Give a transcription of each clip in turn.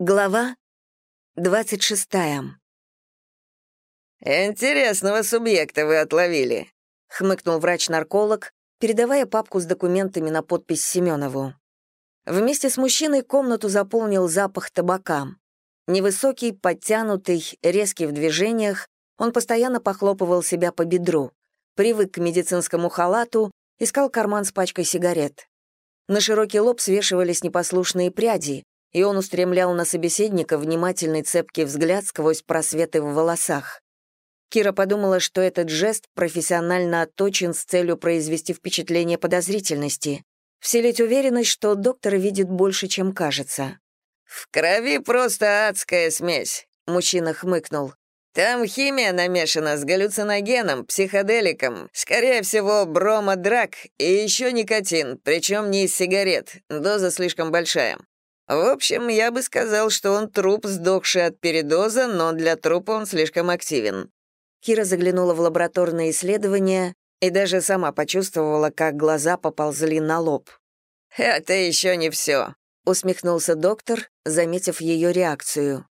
Глава 26. «Интересного субъекта вы отловили», — хмыкнул врач-нарколог, передавая папку с документами на подпись Семенову. Вместе с мужчиной комнату заполнил запах табака. Невысокий, подтянутый, резкий в движениях, он постоянно похлопывал себя по бедру, привык к медицинскому халату, искал карман с пачкой сигарет. На широкий лоб свешивались непослушные пряди, и он устремлял на собеседника внимательный цепкий взгляд сквозь просветы в волосах. Кира подумала, что этот жест профессионально отточен с целью произвести впечатление подозрительности, вселить уверенность, что доктор видит больше, чем кажется. «В крови просто адская смесь», — мужчина хмыкнул. «Там химия намешана с галлюциногеном, психоделиком, скорее всего, бромодрак и еще никотин, причем не из сигарет, доза слишком большая. В общем, я бы сказал, что он труп, сдохший от передоза, но для трупа он слишком активен». Кира заглянула в лабораторное исследование и даже сама почувствовала, как глаза поползли на лоб. «Это еще не все», — усмехнулся доктор, заметив ее реакцию.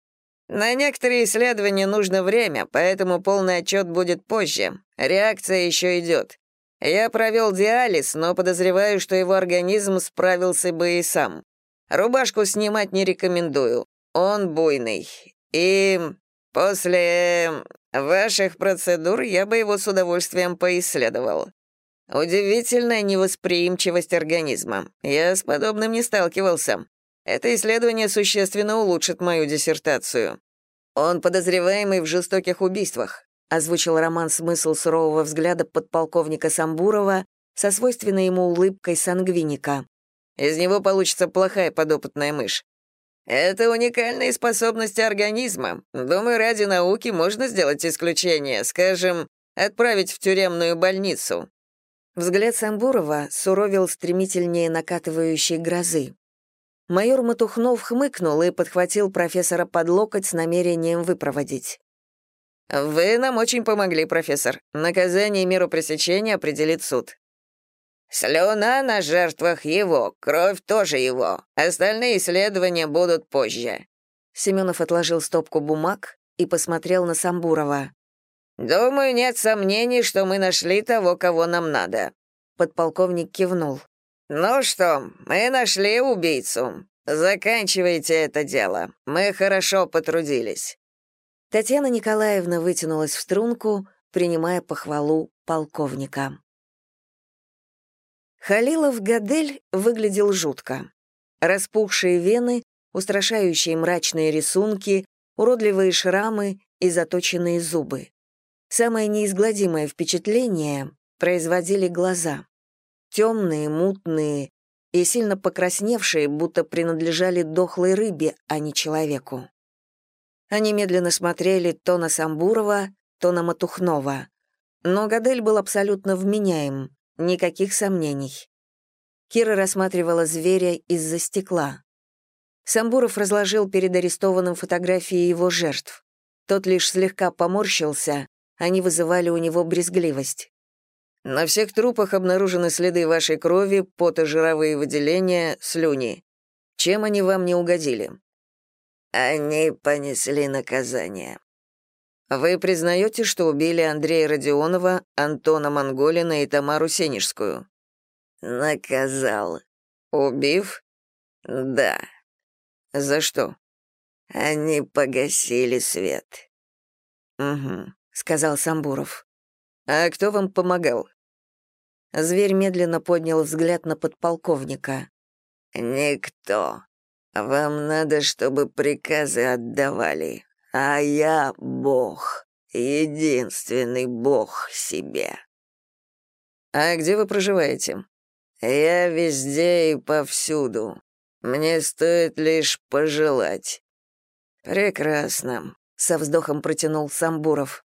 «На некоторые исследования нужно время, поэтому полный отчет будет позже. Реакция еще идет. Я провел диализ, но подозреваю, что его организм справился бы и сам. Рубашку снимать не рекомендую. Он буйный. И после ваших процедур я бы его с удовольствием поисследовал. Удивительная невосприимчивость организма. Я с подобным не сталкивался. Это исследование существенно улучшит мою диссертацию. Он подозреваемый в жестоких убийствах, озвучил Роман смысл сурового взгляда подполковника Самбурова со свойственной ему улыбкой сангвиника. Из него получится плохая подопытная мышь. Это уникальные способности организма. Думаю, ради науки можно сделать исключение, скажем, отправить в тюремную больницу». Взгляд Самбурова суровил стремительнее накатывающей грозы. Майор Матухнов хмыкнул и подхватил профессора под локоть с намерением выпроводить. «Вы нам очень помогли, профессор. Наказание и меру пресечения определит суд. Слюна на жертвах его, кровь тоже его. Остальные исследования будут позже. Семенов отложил стопку бумаг и посмотрел на Самбурова. Думаю, нет сомнений, что мы нашли того, кого нам надо. Подполковник кивнул. Ну что, мы нашли убийцу. Заканчивайте это дело. Мы хорошо потрудились. Татьяна Николаевна вытянулась в струнку, принимая похвалу полковника. Халилов Гадель выглядел жутко. Распухшие вены, устрашающие мрачные рисунки, уродливые шрамы и заточенные зубы. Самое неизгладимое впечатление производили глаза. Темные, мутные и сильно покрасневшие, будто принадлежали дохлой рыбе, а не человеку. Они медленно смотрели то на Самбурова, то на Матухнова. Но Гадель был абсолютно вменяем, Никаких сомнений. Кира рассматривала зверя из-за стекла. Самбуров разложил перед арестованным фотографии его жертв. Тот лишь слегка поморщился, они вызывали у него брезгливость. «На всех трупах обнаружены следы вашей крови, потожировые выделения, слюни. Чем они вам не угодили?» «Они понесли наказание», вы признаете, что убили Андрея Родионова, Антона Монголина и Тамару Сенежскую? Наказал. Убив? Да. За что? Они погасили свет. Угу, сказал Самбуров. А кто вам помогал? Зверь медленно поднял взгляд на подполковника. Никто. Вам надо, чтобы приказы отдавали. А я бог, единственный бог себе. А где вы проживаете? Я везде и повсюду. Мне стоит лишь пожелать. Прекрасно, со вздохом протянул Самбуров.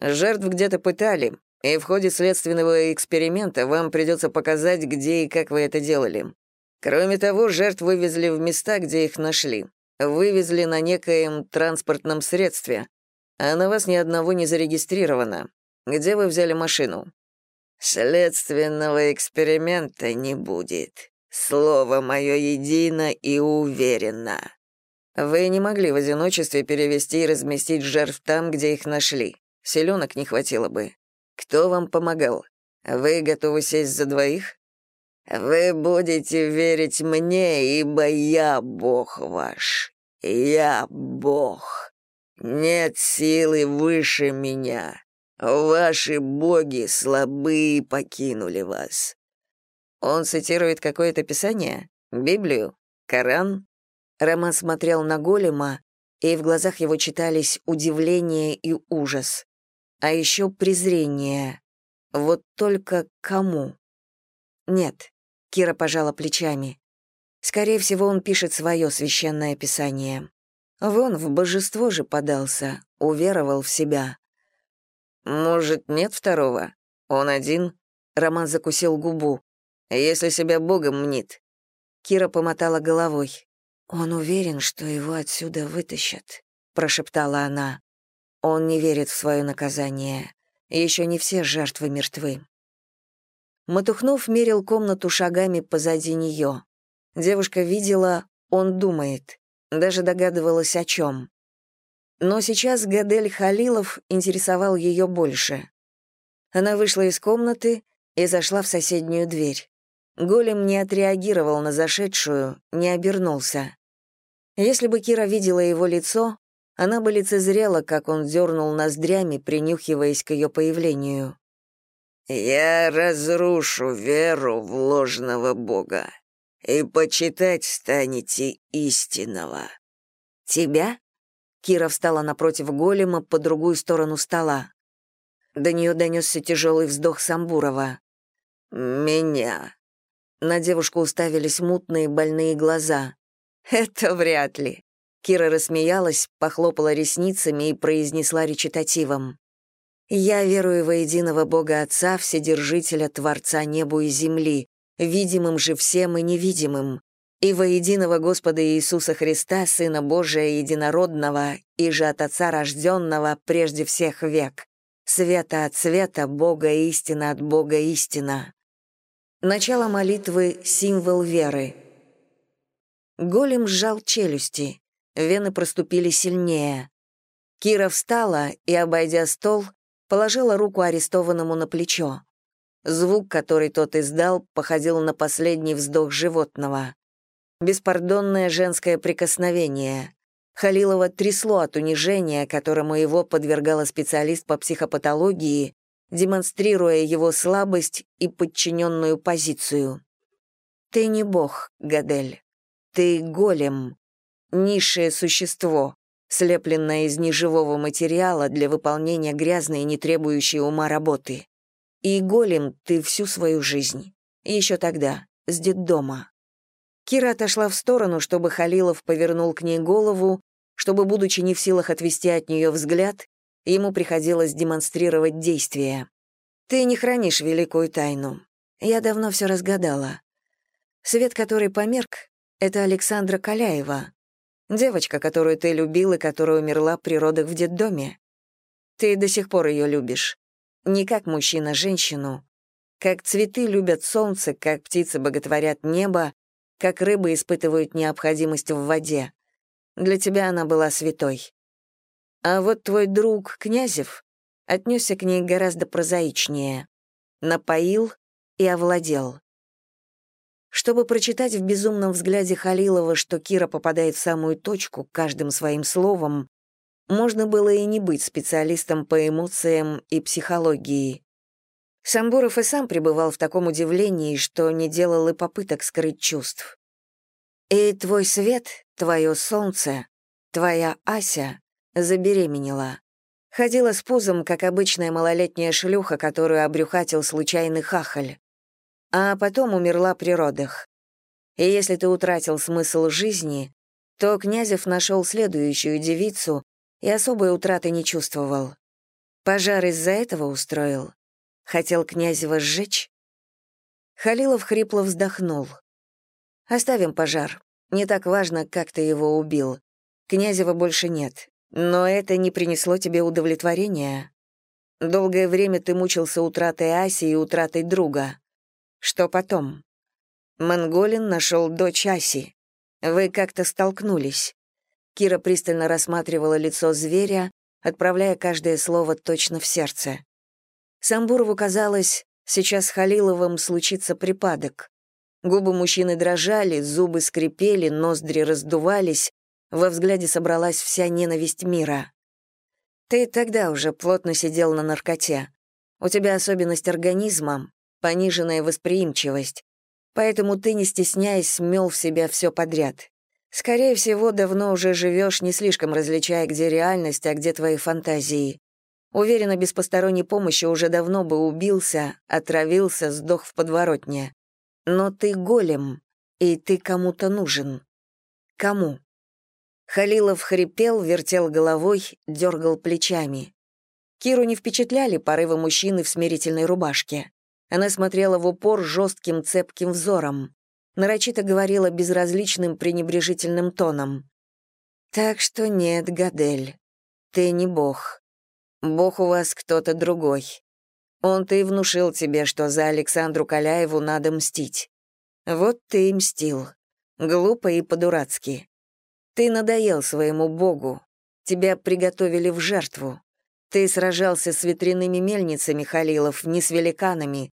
Жертв где-то пытали, и в ходе следственного эксперимента вам придется показать, где и как вы это делали. Кроме того, жертв вывезли в места, где их нашли вывезли на некоем транспортном средстве, а на вас ни одного не зарегистрировано. Где вы взяли машину?» «Следственного эксперимента не будет. Слово мое едино и уверенно». Вы не могли в одиночестве перевести и разместить жертв там, где их нашли. Селенок не хватило бы. Кто вам помогал? Вы готовы сесть за двоих? Вы будете верить мне, ибо я Бог ваш. Я Бог. Нет силы выше меня. Ваши боги слабые покинули вас. Он цитирует какое-то писание? Библию? Коран? Роман смотрел на голема, и в глазах его читались удивление и ужас. А еще презрение. Вот только кому? Нет, Кира пожала плечами. Скорее всего, он пишет свое священное писание. Вон в божество же подался, уверовал в себя. «Может, нет второго? Он один?» Роман закусил губу. «Если себя Богом мнит». Кира помотала головой. «Он уверен, что его отсюда вытащат», — прошептала она. «Он не верит в свое наказание. Еще не все жертвы мертвы». Матухнув мерил комнату шагами позади нее. Девушка видела, он думает, даже догадывалась о чем. Но сейчас Гадель Халилов интересовал ее больше. Она вышла из комнаты и зашла в соседнюю дверь. Голем не отреагировал на зашедшую, не обернулся. Если бы Кира видела его лицо, она бы лицезрела, как он дернул ноздрями, принюхиваясь к ее появлению. «Я разрушу веру в ложного бога, и почитать станете истинного». «Тебя?» Кира встала напротив голема по другую сторону стола. До нее донесся тяжелый вздох Самбурова. «Меня». На девушку уставились мутные больные глаза. «Это вряд ли». Кира рассмеялась, похлопала ресницами и произнесла речитативом. «Я верую во единого Бога Отца, Вседержителя, Творца небу и земли, видимым же всем и невидимым, и во единого Господа Иисуса Христа, Сына Божия Единородного, и же от Отца рожденного прежде всех век, света от света, Бога истина от Бога истина». Начало молитвы — символ веры — Голем сжал челюсти, вены проступили сильнее. Кира встала и, обойдя стол, положила руку арестованному на плечо. Звук, который тот издал, походил на последний вздох животного. Беспардонное женское прикосновение. Халилова трясло от унижения, которому его подвергала специалист по психопатологии, демонстрируя его слабость и подчиненную позицию. «Ты не бог, Гадель. Ты голем, низшее существо, слепленное из неживого материала для выполнения грязной и не требующей ума работы. И голем ты всю свою жизнь. Еще тогда, с детдома. Кира отошла в сторону, чтобы Халилов повернул к ней голову, чтобы, будучи не в силах отвести от нее взгляд, ему приходилось демонстрировать действия. «Ты не хранишь великую тайну. Я давно все разгадала. Свет, который померк, это Александра Каляева, девочка, которую ты любил и которая умерла при родах в детдоме. Ты до сих пор ее любишь. Не как мужчина женщину. Как цветы любят солнце, как птицы боготворят небо, как рыбы испытывают необходимость в воде. Для тебя она была святой. А вот твой друг, Князев, отнесся к ней гораздо прозаичнее. Напоил и овладел. Чтобы прочитать в безумном взгляде Халилова, что Кира попадает в самую точку каждым своим словом, можно было и не быть специалистом по эмоциям и психологии. Самбуров и сам пребывал в таком удивлении, что не делал и попыток скрыть чувств. «И твой свет, твое солнце, твоя Ася забеременела. Ходила с пузом, как обычная малолетняя шлюха, которую обрюхатил случайный хахаль а потом умерла при родах. И если ты утратил смысл жизни, то Князев нашел следующую девицу и особой утраты не чувствовал. Пожар из-за этого устроил. Хотел Князева сжечь? Халилов хрипло вздохнул. «Оставим пожар. Не так важно, как ты его убил. Князева больше нет. Но это не принесло тебе удовлетворения. Долгое время ты мучился утратой Аси и утратой друга. Что потом? Монголин нашел дочь Аси. Вы как-то столкнулись. Кира пристально рассматривала лицо зверя, отправляя каждое слово точно в сердце. Самбурову казалось, сейчас с Халиловым случится припадок. Губы мужчины дрожали, зубы скрипели, ноздри раздувались, во взгляде собралась вся ненависть мира. «Ты тогда уже плотно сидел на наркоте. У тебя особенность организма, пониженная восприимчивость, поэтому ты, не стесняясь, смел в себя все подряд. Скорее всего, давно уже живешь, не слишком различая, где реальность, а где твои фантазии. Уверена, без посторонней помощи уже давно бы убился, отравился, сдох в подворотне. Но ты голем, и ты кому-то нужен. Кому? Халилов хрипел, вертел головой, дергал плечами. Киру не впечатляли порывы мужчины в смирительной рубашке. Она смотрела в упор жестким цепким взором. Нарочито говорила безразличным пренебрежительным тоном. «Так что нет, Гадель, ты не бог. Бог у вас кто-то другой. Он-то и внушил тебе, что за Александру Каляеву надо мстить. Вот ты и мстил. Глупо и по-дурацки. Ты надоел своему богу. Тебя приготовили в жертву. Ты сражался с ветряными мельницами, Халилов, не с великанами.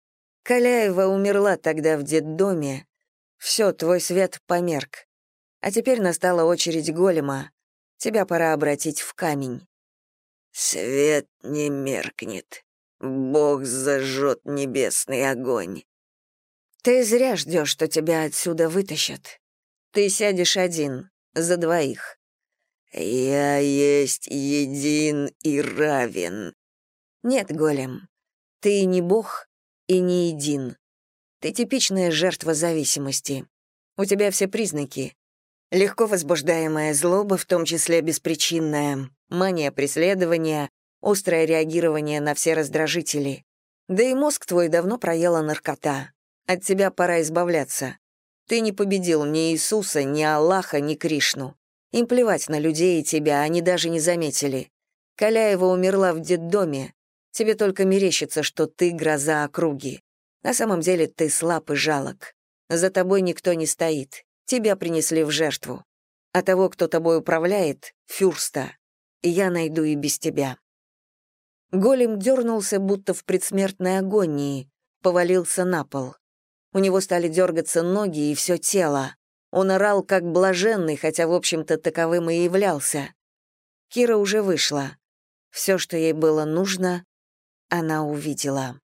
Каляева умерла тогда в детдоме. Все, твой свет померк. А теперь настала очередь голема. Тебя пора обратить в камень. Свет не меркнет, Бог зажжет небесный огонь. Ты зря ждешь, что тебя отсюда вытащат. Ты сядешь один, за двоих. Я есть един и равен. Нет, голем, ты не бог и не един. Ты типичная жертва зависимости. У тебя все признаки. Легко возбуждаемая злоба, в том числе беспричинная, мания преследования, острое реагирование на все раздражители. Да и мозг твой давно проела наркота. От тебя пора избавляться. Ты не победил ни Иисуса, ни Аллаха, ни Кришну. Им плевать на людей и тебя, они даже не заметили. Каляева умерла в детдоме. Тебе только мерещится, что ты гроза округи. На самом деле ты слаб и жалок. За тобой никто не стоит. Тебя принесли в жертву. А того, кто тобой управляет, — фюрста. Я найду и без тебя. Голем дернулся, будто в предсмертной агонии, повалился на пол. У него стали дергаться ноги и все тело. Он орал как блаженный, хотя, в общем-то, таковым и являлся. Кира уже вышла. Все, что ей было нужно, она увидела.